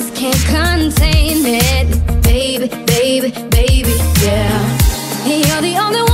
just can't contain it, baby, baby, baby, yeah. You're the only one.